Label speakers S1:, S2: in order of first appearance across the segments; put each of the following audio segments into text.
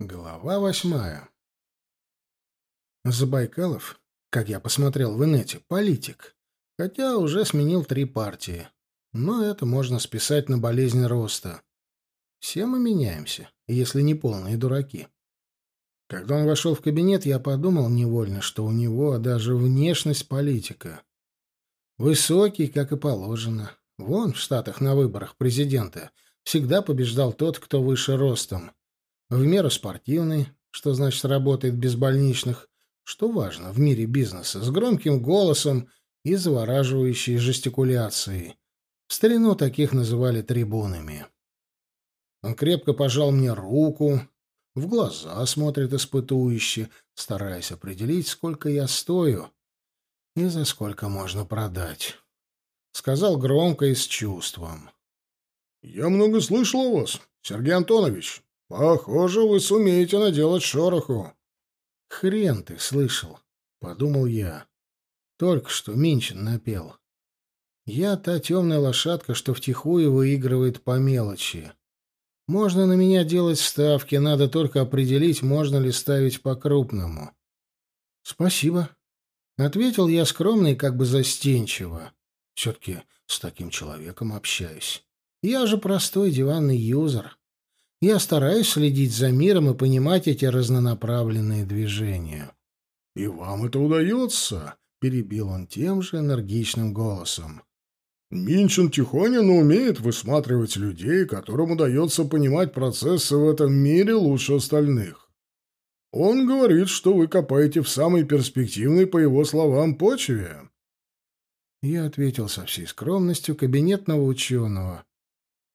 S1: Глава восьмая. Забайкалов, как я посмотрел в инете, политик, хотя уже сменил три партии. Но это можно списать на болезнь роста. Все мы меняемся, если не полные дураки. Когда он вошел в кабинет, я подумал невольно, что у него даже внешность политика. Высокий, как и положено. Вон в Штатах на выборах президента всегда побеждал тот, кто выше ростом в меру спортивный, что значит работает без больничных, что важно в мире бизнеса, с громким голосом и завораживающей жестикуляцией. В старину таких называли трибунами. Он крепко пожал мне руку, в глаза смотрит испытующе, стараясь определить, сколько я стою и за сколько можно продать. Сказал громко и с чувством.
S2: — Я много слышал о вас, Сергей Антонович. «Похоже, вы сумеете наделать шороху».
S1: «Хрен ты слышал», — подумал я. Только что Минчин напел. «Я та темная лошадка, что втихую выигрывает по мелочи. Можно на меня делать ставки, надо только определить, можно ли ставить по-крупному». «Спасибо», — ответил я скромно и как бы застенчиво. Все-таки с таким человеком общаюсь. Я же простой диванный юзер. Я стараюсь следить за миром и понимать эти разнонаправленные движения.
S2: — И вам это удается? — перебил он тем же энергичным голосом. — Минчин тихоня, но умеет высматривать людей, которым удается понимать процессы в этом мире лучше остальных. Он говорит, что вы копаете в самой перспективной, по его словам, почве.
S1: Я ответил со всей скромностью кабинетного ученого.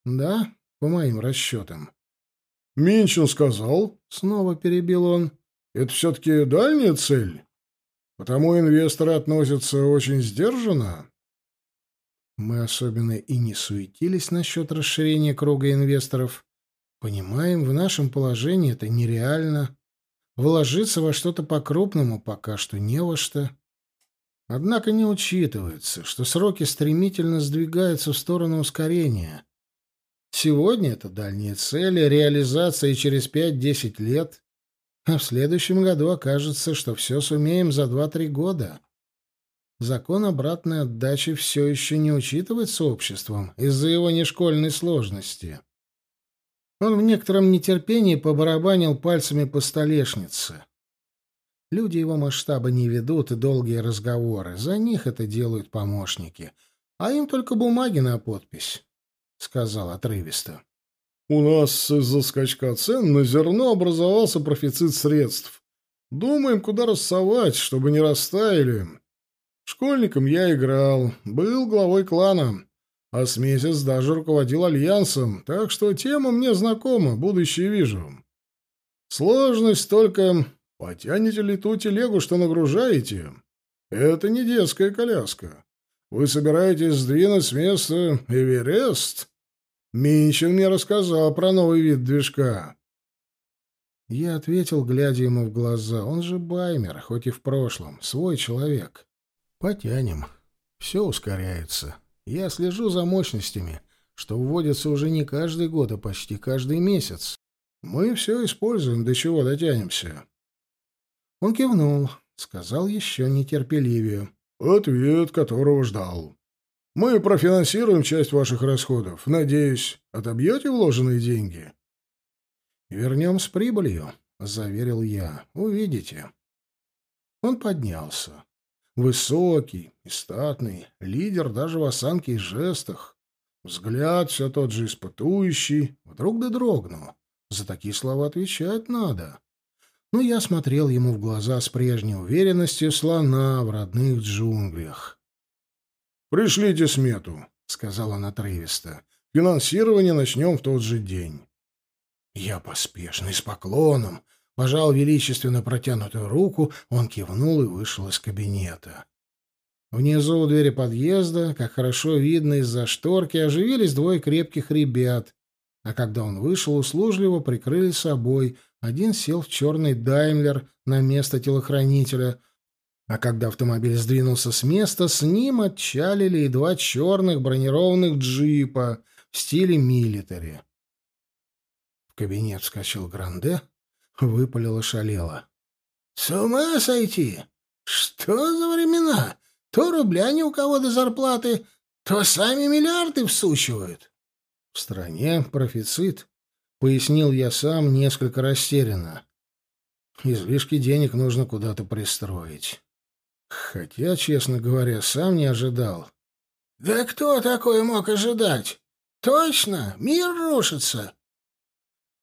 S1: Да, по моим расчетам.
S2: Минчин сказал, —
S1: снова перебил он, —
S2: это все-таки дальняя цель, потому инвесторы относятся очень сдержанно.
S1: Мы особенно и не суетились насчет расширения круга инвесторов. Понимаем, в нашем положении это нереально. Вложиться во что-то по-крупному пока что не во что. Однако не учитывается, что сроки стремительно сдвигаются в сторону ускорения. Сегодня это дальние цели, реализация через 5-10 лет. А в следующем году окажется, что все сумеем за 2-3 года. Закон обратной отдачи все еще не учитывается обществом из-за его нешкольной сложности. Он в некотором нетерпении побарабанил пальцами по столешнице. Люди его масштаба не ведут и долгие разговоры. За них это делают помощники. А им только бумаги на подпись. — сказал отрывисто.
S2: «У нас из-за скачка цен на зерно образовался профицит средств. Думаем, куда рассовать, чтобы не растаяли. Школьником я играл, был главой клана, а с месяц даже руководил альянсом, так что тема мне знакома, будущее вижу. Сложность только, потянете ли ту телегу, что нагружаете? Это не детская коляска. Вы собираетесь сдвинуть с места Эверест? Минчин мне рассказал про новый вид движка.
S1: Я ответил, глядя ему в глаза. Он же Баймер, хоть и в прошлом. Свой человек. Потянем. Все ускоряется. Я слежу за мощностями, что вводятся уже не каждый год, а почти каждый месяц. Мы все используем, до чего дотянемся. Он кивнул, сказал еще нетерпеливее.
S2: Ответ, которого ждал. Мы профинансируем часть ваших расходов. Надеюсь, отобьете вложенные деньги?
S1: Вернем с прибылью, заверил я. Увидите. Он поднялся. Высокий и статный, лидер даже в осанке и жестах. Взгляд все тот же испытующий. Вдруг да дрогнул. За такие слова отвечать надо но я смотрел ему в глаза с прежней уверенностью слона в родных джунглях.
S2: «Пришлите смету», — сказал он отрывисто. «Финансирование начнем в тот же день».
S1: Я поспешно и с поклоном пожал величественно протянутую руку, он кивнул и вышел из кабинета. Внизу у двери подъезда, как хорошо видно из-за шторки, оживились двое крепких ребят, а когда он вышел, услужливо прикрыли собой, один сел в черный «Даймлер» на место телохранителя, а когда автомобиль сдвинулся с места, с ним отчалили и два черных бронированных джипа в стиле милитари. В кабинет вскочил Гранде, — выпалила шалела.
S3: «С ума сойти! Что за времена? То рубля ни у кого до зарплаты, то сами миллиарды всучивают».
S1: «В стране профицит», — пояснил я сам несколько растерянно. «Излишки денег нужно куда-то пристроить. Хотя, честно говоря, сам не ожидал».
S3: «Да кто такое мог ожидать? Точно, мир рушится.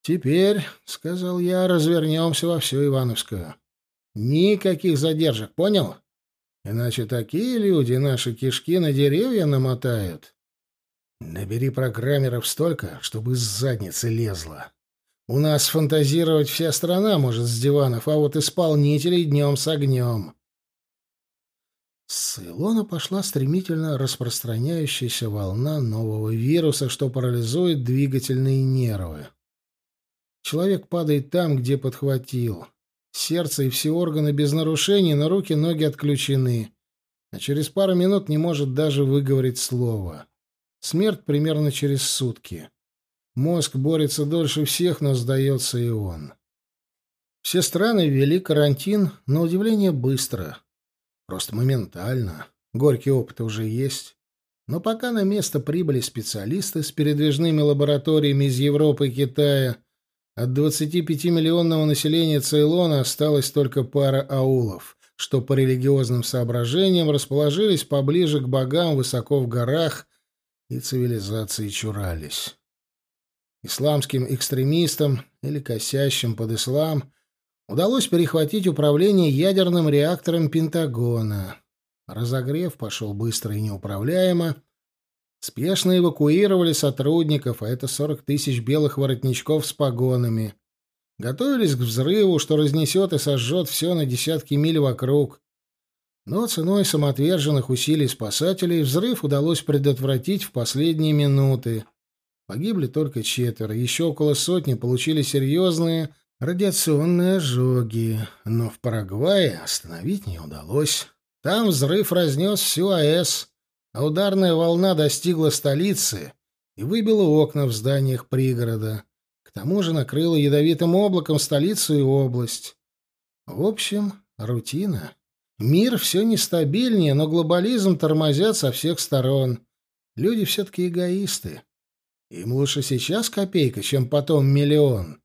S1: «Теперь, — сказал я, — развернемся во всю Ивановскую. Никаких задержек, понял? Иначе такие люди наши кишки на деревья намотают. Набери программеров столько, чтобы с задницы лезло. У нас фантазировать вся страна может с диванов, а вот исполнителей днем с огнем». С Илона пошла стремительно распространяющаяся волна нового вируса, что парализует двигательные нервы. Человек падает там, где подхватил. Сердце и все органы без нарушений, но руки, ноги отключены. А через пару минут не может даже выговорить слово. Смерть примерно через сутки. Мозг борется дольше всех, но сдается и он. Все страны ввели карантин, на удивление быстро. Просто моментально. Горький опыт уже есть. Но пока на место прибыли специалисты с передвижными лабораториями из Европы и Китая, от 25-миллионного населения Цейлона осталась только пара аулов, что по религиозным соображениям расположились поближе к богам высоко в горах и цивилизации чурались. Исламским экстремистам или косящим под ислам удалось перехватить управление ядерным реактором Пентагона. Разогрев пошел быстро и неуправляемо, Спешно эвакуировали сотрудников, а это 40 тысяч белых воротничков с погонами. Готовились к взрыву, что разнесет и сожжет все на десятки миль вокруг. Но ценой самоотверженных усилий спасателей взрыв удалось предотвратить в последние минуты. Погибли только четверо, еще около сотни получили серьезные радиационные ожоги, но в Парагвае остановить не удалось. Там взрыв разнес всю АЭС, а ударная волна достигла столицы и выбила окна в зданиях пригорода. К тому же накрыла ядовитым облаком столицу и область. В общем, рутина. Мир все нестабильнее, но глобализм тормозят со всех сторон. Люди все-таки эгоисты. Им лучше сейчас копейка, чем потом миллион.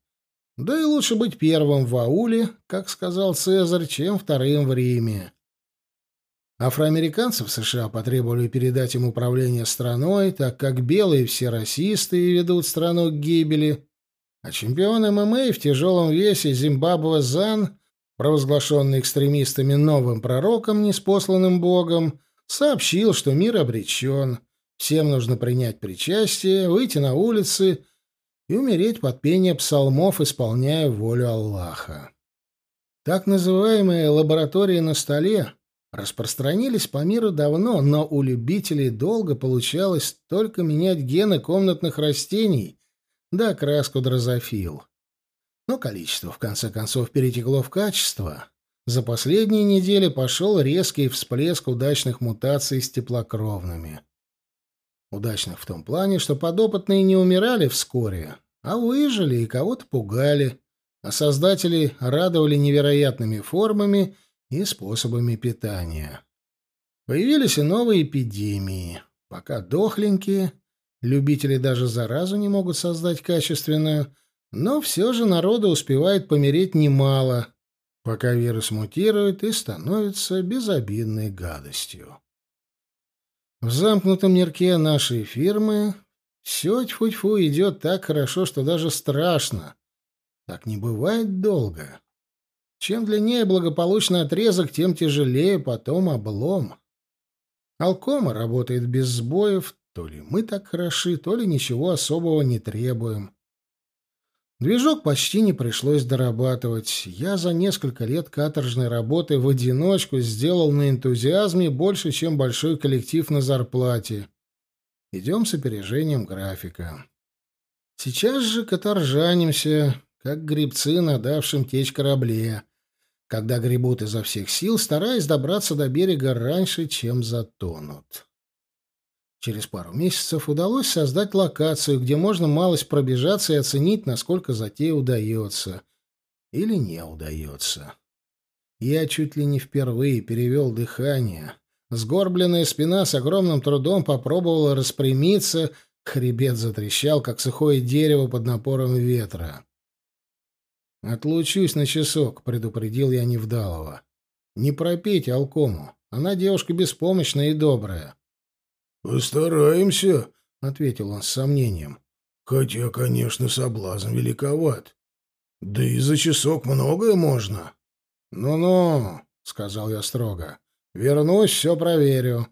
S1: Да и лучше быть первым в ауле, как сказал Цезарь, чем вторым в Риме. Афроамериканцев США потребовали передать им управление страной, так как белые все расисты и ведут страну к гибели, а чемпион ММА в тяжелом весе Зимбабве Зан, провозглашенный экстремистами новым пророком, неспосланным Богом, сообщил, что мир обречен, всем нужно принять причастие, выйти на улицы и умереть под пение псалмов, исполняя волю Аллаха. Так называемые лаборатории на столе распространились по миру давно, но у любителей долго получалось только менять гены комнатных растений да окраску дрозофил. Но количество, в конце концов, перетекло в качество. За последние недели пошел резкий всплеск удачных мутаций с теплокровными. Удачных в том плане, что подопытные не умирали вскоре, а выжили и кого-то пугали, а создатели радовали невероятными формами — и способами питания. Появились и новые эпидемии. Пока дохленькие, любители даже заразу не могут создать качественную, но все же народу успевает помереть немало, пока вирус мутирует и становится безобидной гадостью. В замкнутом мирке нашей фирмы все тьфу-тьфу идет так хорошо, что даже страшно. Так не бывает долго. Чем длиннее благополучный отрезок, тем тяжелее потом облом. Алкома работает без сбоев, то ли мы так хороши, то ли ничего особого не требуем. Движок почти не пришлось дорабатывать. Я за несколько лет каторжной работы в одиночку сделал на энтузиазме больше, чем большой коллектив на зарплате. Идем с опережением графика. Сейчас же каторжанимся, как грибцы на давшем течь корабле когда гребут изо всех сил, стараясь добраться до берега раньше, чем затонут. Через пару месяцев удалось создать локацию, где можно малость пробежаться и оценить, насколько затея удается. или не удается. Я чуть ли не впервые перевел дыхание. Сгорбленная спина с огромным трудом попробовала распрямиться, хребет затрещал, как сухое дерево под напором ветра. «Отлучусь на часок», — предупредил я Невдалова. «Не пропейте Алкому. Она девушка беспомощная и добрая».
S2: «Постараемся», —
S1: ответил он с сомнением.
S2: «Хотя, конечно, соблазн великоват. Да и за часок многое можно».
S1: «Ну-ну», — сказал я строго. «Вернусь, все проверю».